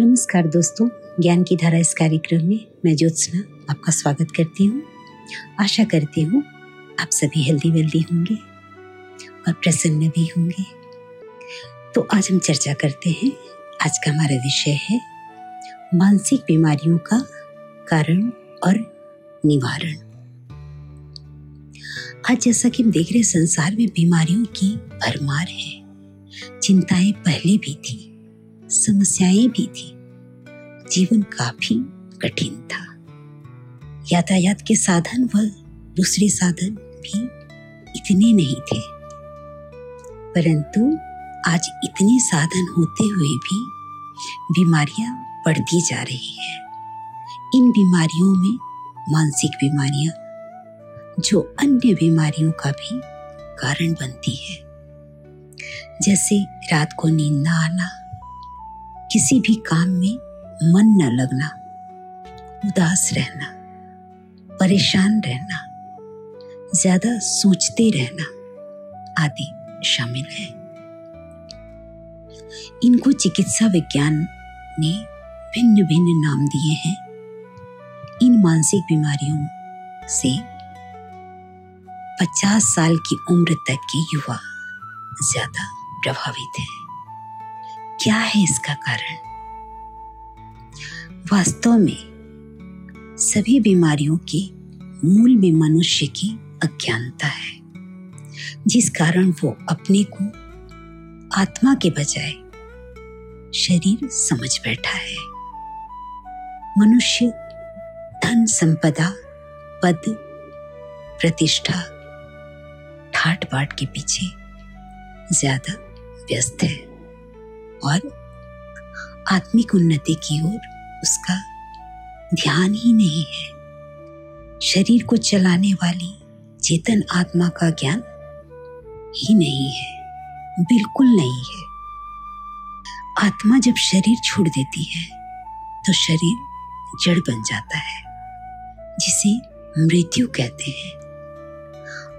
नमस्कार दोस्तों, ज्ञान की धारा इस कार्यक्रम में मैं ज्योत्सना आपका स्वागत करती हूँ। आशा करती हूँ आप सभी हेल्दी वेल्दी होंगे और प्रसन्न भी होंगे। तो आज हम चर्चा करते हैं, आज का हमारा विषय है मानसिक बीमारियों का कारण और निवारण। आज जैसा कि हम देख रहे संसार में बीमारियों की भरमार है, चिंताएँ पहले भी थी। समस्याएँ भी थी। जीवन काफ़ी कठिन था। यातायात के साधन व दूसरे साधन भी इतने नहीं थे। परंतु आज इतने साधन होते हुए भी बीमारियाँ बढ़ती जा रही है। इन बीमारियों में मानसिक बीमारियाँ, जो अन्य बीमारियों का भी कारण बनती है। जैसे रात को नींद न आना किसी भी काम में मन न लगना, उदास रहना, परेशान रहना, ज़्यादा सोचते रहना आदि शामिल है। इनको चिकित्सा विज्ञान ने भिन्न भिन्न नाम दिए हैं। इन मानसिक बीमारियों से 50 साल की उम्र तक के युवा ज़्यादा प्रभावित है। क्या है इसका कारण? वास्तव में, सभी बीमारियों के मूल में मनुष्य की अज्ञानता है, जिस कारण वो अपने को आत्मा के बजाय शरीर समझ बैठा है। मनुष्य धन संपदा, पद, प्रतिष्ठा ठाट बाट के पीछे ज़्यादा व्यस्त है। और आत्मिक उन्नति की ओर उसका ध्यान ही नहीं है। शरीर को चलाने वाली चेतन आत्मा का ज्ञान ही नहीं है, बिल्कुल नहीं है। आत्मा जब शरीर छोड़ देती है तो शरीर जड़ बन जाता है, जिसे मृत्यु कहते हैं।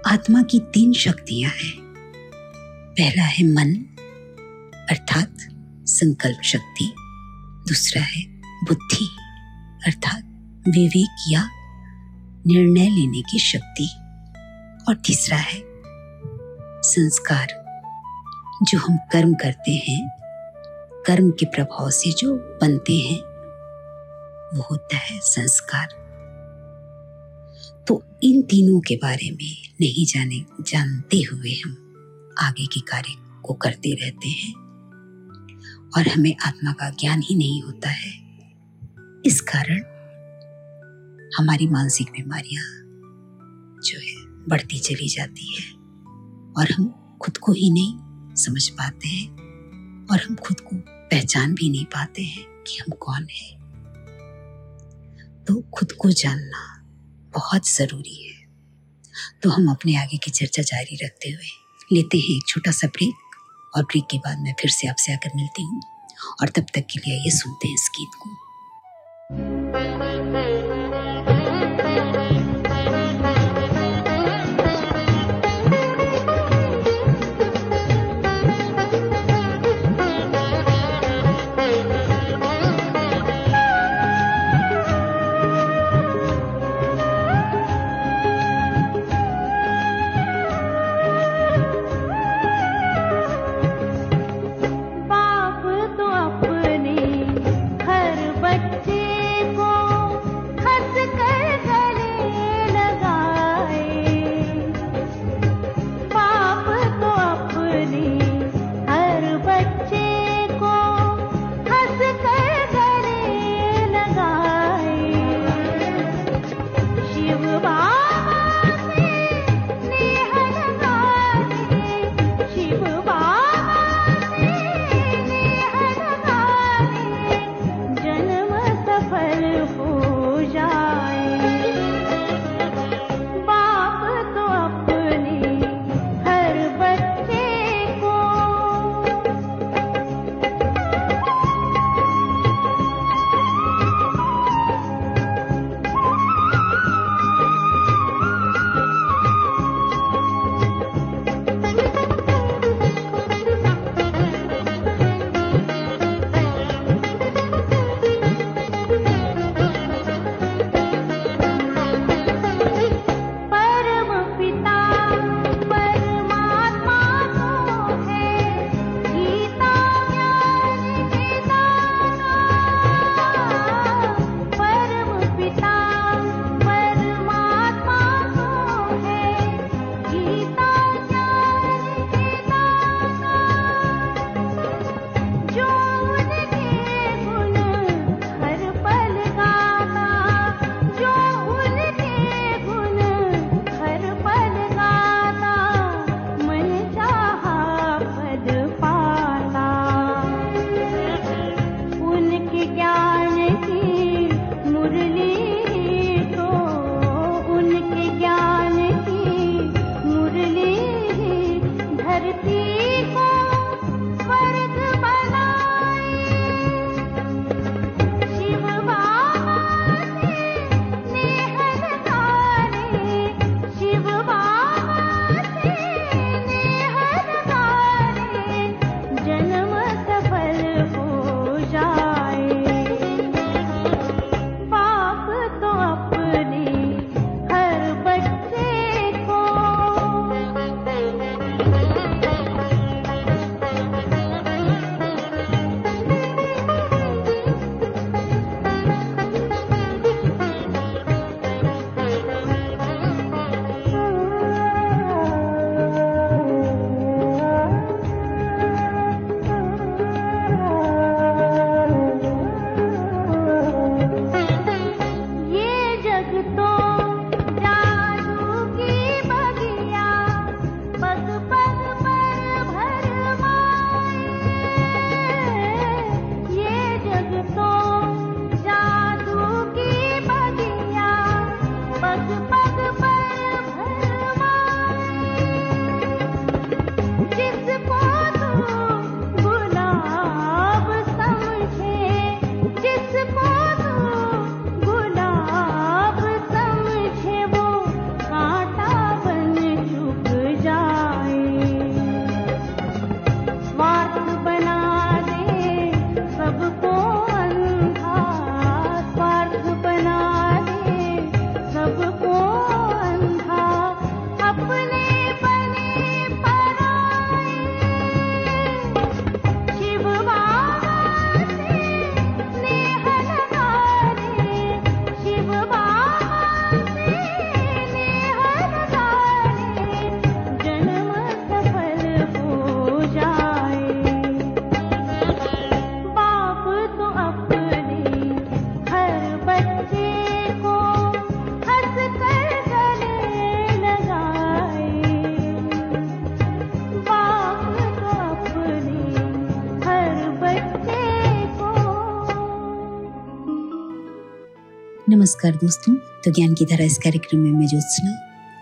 आत्मा की तीन शक्तियाँ हैं। पहला है मन, अर्थात संकल्प शक्ति। दूसरा है बुद्धि, अर्थात विवेक या निर्णय लेने की शक्ति। और तीसरा है संस्कार, जो हम कर्म करते हैं, कर्म के प्रभाव से जो बनते हैं, वो होता है संस्कार। तो इन तीनों के बारे में नहीं जाने, जानते हुए हम आगे के कार्य को करते रहते हैं। और हमें आत्मा का ज्ञान ही नहीं होता है। इस कारण हमारी मानसिक बीमारियाँ जो है, बढ़ती चली जाती है और हम खुद को ही नहीं समझ पाते हैं और हम खुद को पहचान भी नहीं पाते हैं कि हम कौन है। तो खुद को जानना बहुत ज़रूरी है। तो हम अपने आगे की चर्चा जारी रखते हुए लेते हैं एक छोटा सा ब्रेक और ब्रेक के बाद मैं फिर से आपसे आकर मिलती हूँ। और तब तक के लिए ये सुनते हैं इस गीत को। नमस्कार दोस्तों तो ज्ञान की तरह इस कार्यक्रम में मैं ज्योत्सना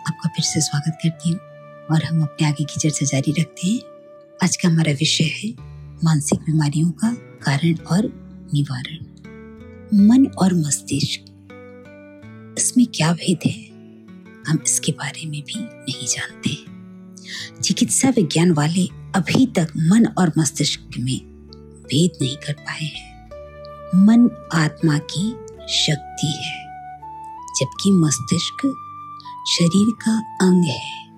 आपका फिर से स्वागत करती हूँ और हम अपने आगे की चर्चा जारी रखते हैं। आज का हमारा विषय है मानसिक बीमारियों का कारण और निवारण। मन और मस्तिष्क, इसमें क्या भेद है? हम इसके बारे में भी नहीं जानते। चिकित्सा विज्ञान वाले अभी तक मन और मस्तिष्क में भेद नहीं कर पाए हैं। मन आत्मा की शक्ति है। जबकि मस्तिष्क शरीर का अंग है,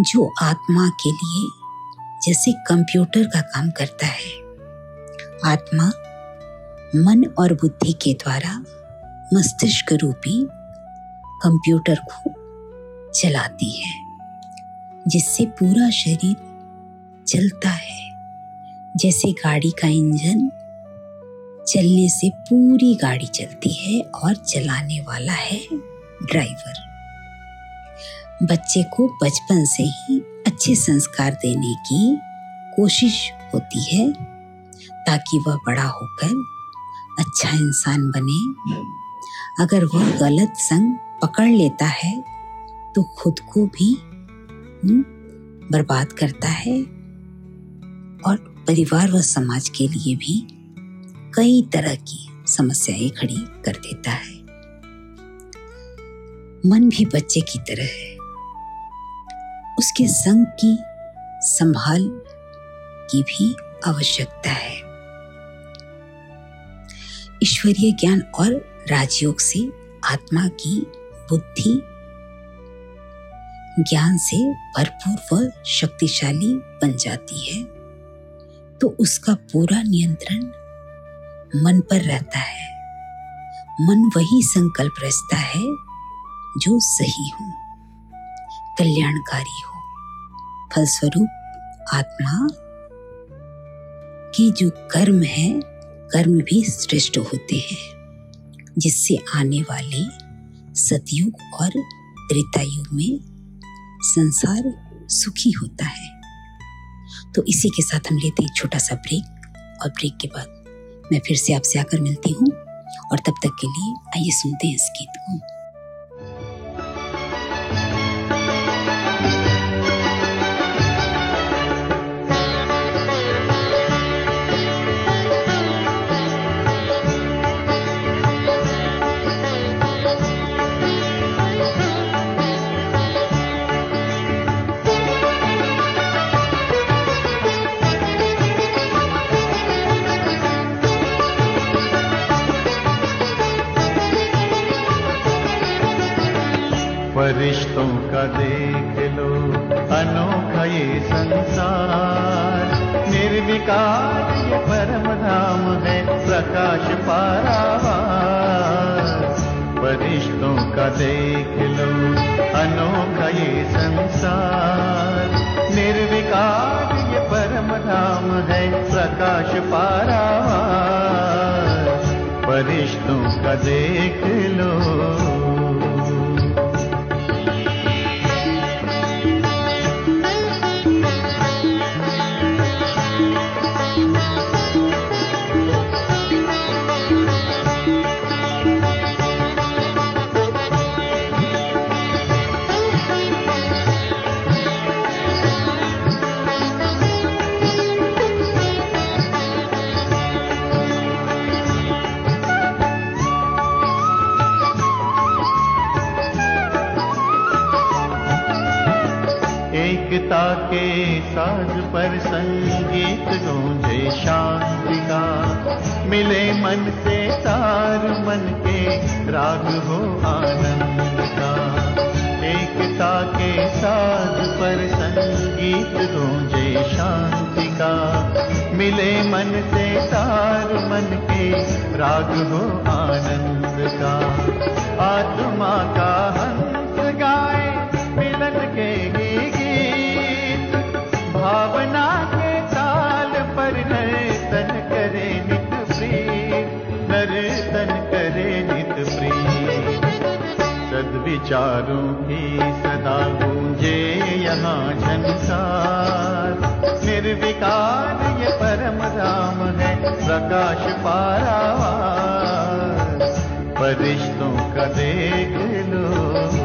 जो आत्मा के लिए जैसे कंप्यूटर का काम करता है। आत्मा मन और बुद्धि के द्वारा मस्तिष्क रूपी कंप्यूटर को चलाती है, जिससे पूरा शरीर चलता है। जैसे गाड़ी का इंजन चलने से पूरी गाड़ी चलती है और चलाने वाला है ड्राइवर। बच्चे को बचपन से ही अच्छे संस्कार देने की कोशिश होती है ताकि वह बड़ा होकर अच्छा इंसान बने। अगर वह गलत संग पकड़ लेता है तो खुद को भी हम्म, बर्बाद करता है और परिवार व समाज के लिए भी कई तरह की समस्याएँ खड़ी कर देता है। मन भी बच्चे की तरह है। उसके संग की संभाल की भी आवश्यकता है। ईश्वरीय ज्ञान और राजयोग से आत्मा की बुद्धि ज्ञान से भरपूर व शक्तिशाली बन जाती है। तो उसका पूरा नियंत्रण मन पर रहता है। मन वही संकल्प रचता है जो सही हो, कल्याणकारी हो। फलस्वरूप आत्मा के जो कर्म है, कर्म भी श्रेष्ठ होते हैं, जिससे आने वाले सतयुग और त्रेतायुग में संसार सुखी होता है। तो इसी के साथ हम लेते हैं छोटा सा ब्रेक और ब्रेक के बाद मैं फिर से आपसे आकर मिलती हूँ और तब तक के लिए आइए सुनते हैं इस गीत को। देख लो अनोखा ये संसार। निर्विकार परम धाम है प्रकाश पारावार। फरिश्तों का देख लो अनोखा ये संसार। निर्विकार ये परम धाम है प्रकाश पारावार। फरिश्तों का देख लो संगीत गूंजे शांति का। मिले मन से तार मन के, राग हो आनंद का। आत्मा का हंस गाए, मिलन के गीत। भावना के ताल पर नर्तन करे नित प्रीत। नर्तन करे नित प्रीत। सद्विचारों यहाँ संसार निर्विकार ये परम राम है प्रकाश पारावार। फरिश्तों का देख लो।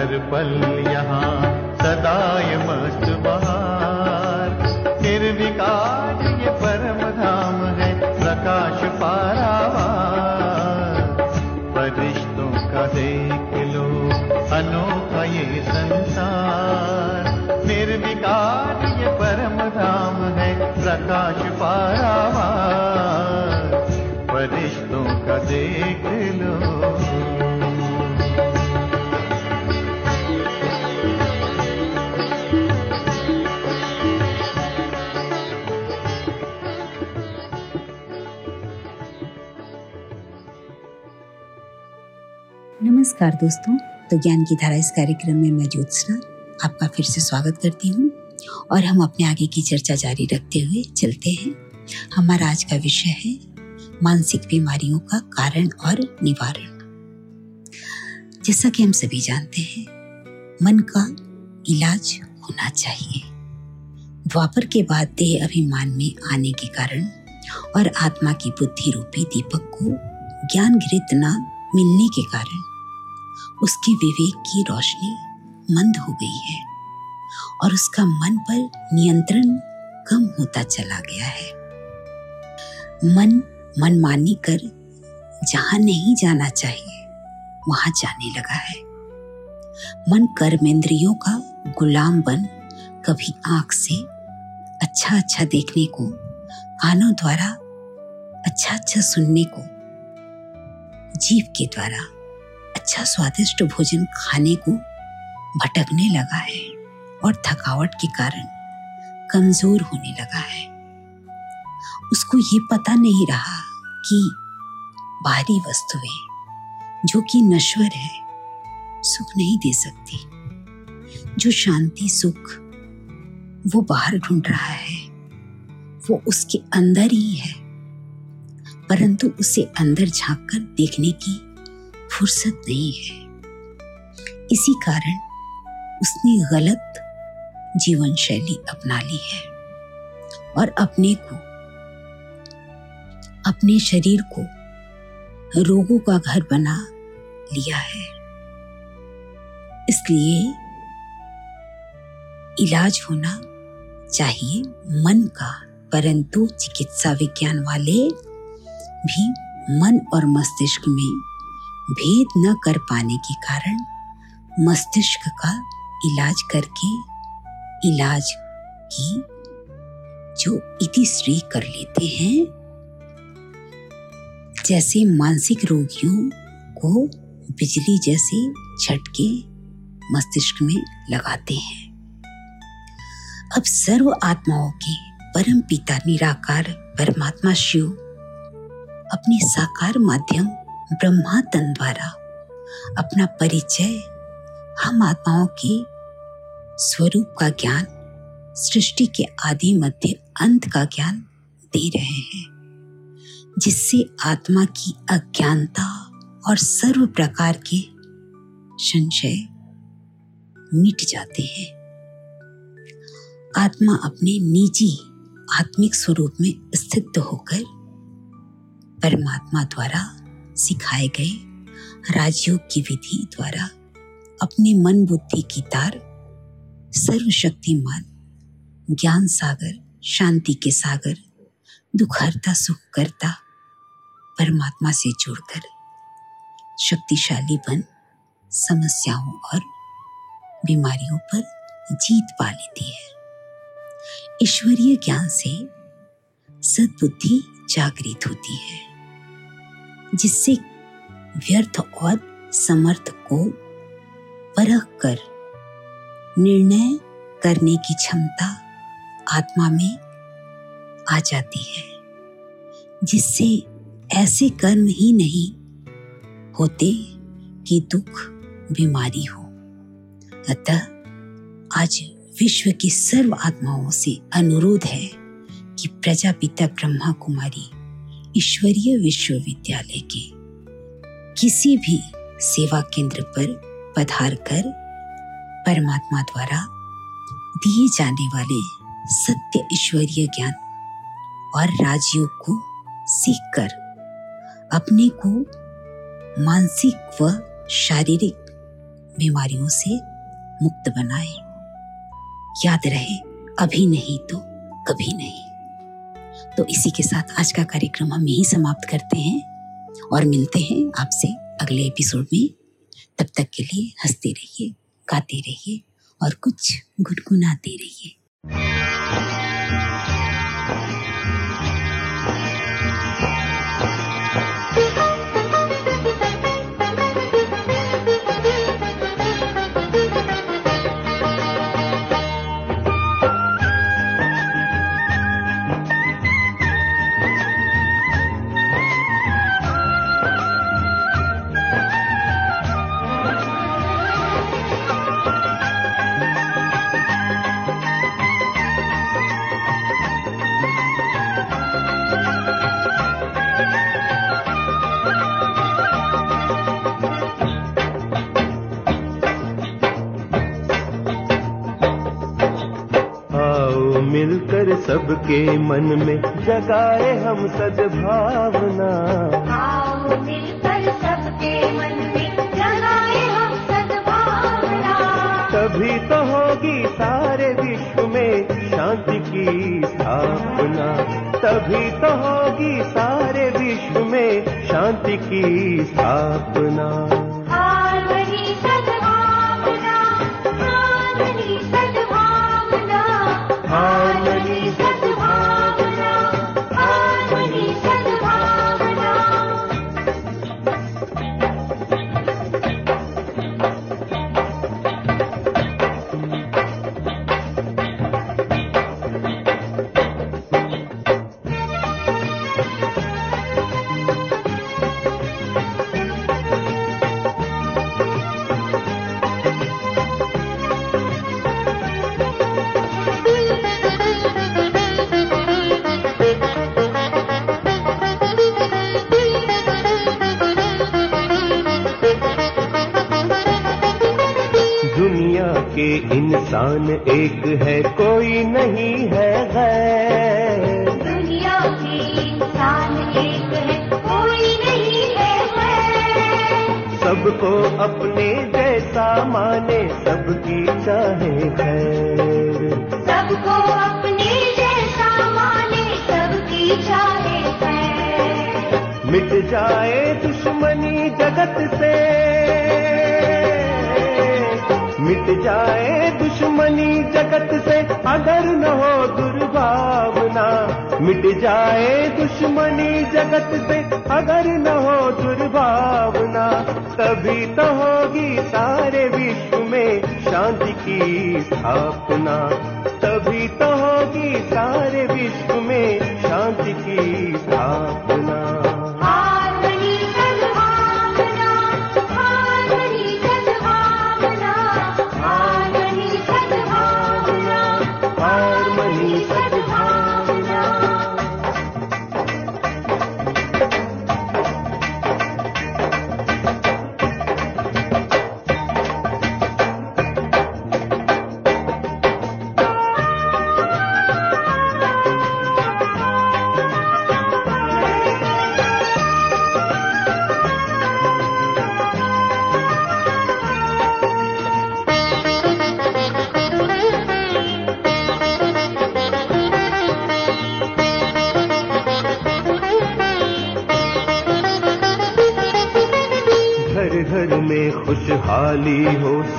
हर पल यहाँ सदाय मस्त परम धाम है प्रकाश पारावार। फरिश्तों का देख लो अनोखा ये संसार। निर्विकार ये परम धाम है प्रकाश पारावार। फरिश्तों का देख लो नमस्कार दोस्तों। तो ज्ञान की धारा इस कार्यक्रम में मैं ज्योत्सना, आपका फिर से स्वागत करती हूँ। और हम अपने आगे की चर्चा जारी रखते हुए चलते हैं। हमारा आज का विषय है मानसिक बीमारियों का कारण और निवारण। जैसा कि हम सभी जानते हैं, मन का इलाज होना चाहिए। द्वापर के बाद देह अभिमान में आने के कारण और आत्मा की बुद्धि रूपी दीपक को ज्ञान घृत न मिलने के कारण उसके विवेक की रोशनी मंद हो गई है और उसका मन पर नियंत्रण कम होता चला गया है। मन मनमानी कर जहाँ नहीं जाना चाहिए, वहाँ जाने लगा है। मन कर्मेंद्रियों का गुलाम बन कभी आँख से अच्छा अच्छा देखने को, कानों द्वारा अच्छा अच्छा सुनने को, जीव के द्वारा अच्छा स्वादिष्ट भोजन खाने को भटकने लगा है और थकावट के कारण कमज़ोर होने लगा है। उसको ये पता नहीं रहा कि बाहरी वस्तुएँ जो कि नश्वर है, सुख नहीं दे सकती। जो शांति, सुख वो बाहर ढूंढ रहा है, वो उसके अंदर ही है। परंतु उसे अंदर झाँक कर देखने की फुर्सत नहीं है। इसी कारण उसने गलत जीवन शैली अपना ली है और अपने को, अपने शरीर को रोगों का घर बना लिया है। इसलिए इलाज होना चाहिए मन का, परंतु चिकित्सा विज्ञान वाले भी मन और मस्तिष्क में भेद न कर पाने के कारण मस्तिष्क का इलाज करके इलाज की जो इतिश्री कर लेते हैं। जैसे मानसिक रोगियों को बिजली जैसे झटके मस्तिष्क में लगाते हैं। अब सर्व आत्माओं के परम पिता निराकार परमात्मा शिव अपने साकार माध्यम ब्रह्मा तन द्वारा अपना परिचय हम आत्माओं के स्वरूप का ज्ञान, सृष्टि के आदि मध्य अंत का ज्ञान दे रहे हैं, जिससे आत्मा की अज्ञानता और सर्व प्रकार के संशय मिट जाते हैं। आत्मा अपने निजी आत्मिक स्वरूप में स्थित होकर परमात्मा द्वारा सिखाए गए राजयोग की विधि द्वारा अपने मन बुद्धि की तार, सर्वशक्तिमान ज्ञान सागर, शांति के सागर, दुखहरता सुख करता परमात्मा से जुड़कर शक्तिशाली बन समस्याओं और बीमारियों पर जीत पा लेती है। ईश्वरीय ज्ञान से सद्बुद्धि जागृत होती है। जिससे व्यर्थ और समर्थ को परख कर निर्णय करने की क्षमता आत्मा में आ जाती है। जिससे ऐसे कर्म ही नहीं होते कि दुख बीमारी हो। अतः आज विश्व की सर्व आत्माओं से अनुरोध है कि प्रजापिता ब्रह्मा कुमारी ईश्वरीय विश्वविद्यालय के किसी भी सेवा केंद्र पर पधार कर परमात्मा द्वारा दिए जाने वाले सत्य ईश्वरीय ज्ञान और राजयोग को सीखकर अपने को मानसिक व शारीरिक बीमारियों से मुक्त बनाए। याद रहे, अभी नहीं तो कभी नहीं। तो इसी के साथ आज का कार्यक्रम हम यही समाप्त करते हैं और मिलते हैं आपसे अगले एपिसोड में। तब तक के लिए हँसते रहिए, गाते रहिए और कुछ गुनगुनाते रहिए। सबके मन में जगाए हम सद्भावना। आओ मिलकर सबके मन में जगाए हम सद्भावना। तभी तो होगी सारे विश्व में शांति की स्थापना। तभी तो होगी सारे विश्व में शांति की स्थापना। इंसान एक है कोई नहीं है। मिट जाए दुश्मनी जगत से, अगर न हो दुर्भावना। मिट जाए दुश्मनी जगत से, अगर न हो दुर्भावना। तभी तो होगी सारे विश्व में शांति की स्थापना। तभी तो होगी सारे विश्व में शांति की स्थापना।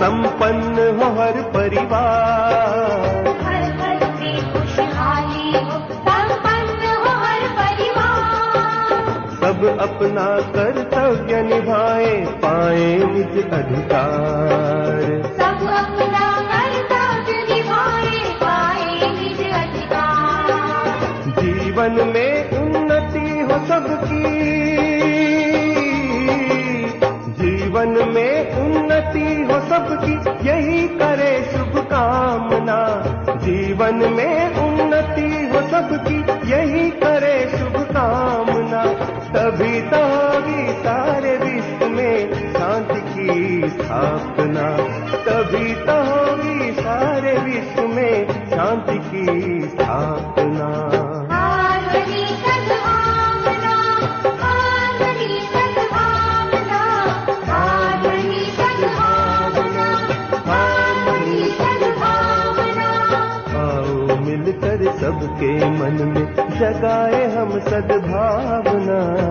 संपन्न हो हर परिवार। हर घर में खुशहाली हो संपन्न हो हर परिवार। सब अपना कर्तव्य निभाए पाए निज अधिकार। सब अपना कर्तव्य निभाए पाए निज अधिकार। जीवन में उन्नति हो सबकी। उन्नति हो सबकी, यही करे शुभ कामना। जीवन में उन्नति हो सबकी, यही करे शुभ कामना। तभी तो होगी सारे विश्व में शांति की स्थापना। तभी तो होगी सारे विश्व में शांति की सबके मन में जगाए हम सद्भावना।